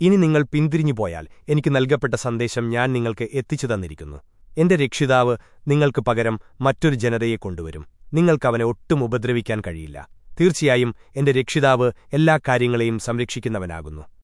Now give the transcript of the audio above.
ഇനി നിങ്ങൾ പിന്തിരിഞ്ഞുപോയാൽ എനിക്ക് നൽകപ്പെട്ട സന്ദേശം ഞാൻ നിങ്ങൾക്ക് എത്തിച്ചു തന്നിരിക്കുന്നു. എന്റെ രക്ഷിതാവ് നിങ്ങൾക്ക് പകരം മറ്റൊരു ജനതയെ കൊണ്ടുവരും. നിങ്ങൾക്കവനെ ഒട്ടും ഉപദ്രവിക്കാൻ കഴിയില്ല. തീർച്ചയായും എന്റെ രക്ഷിതാവ് എല്ലാ കാര്യങ്ങളെയും സംരക്ഷിക്കുന്നവനാകുന്നു.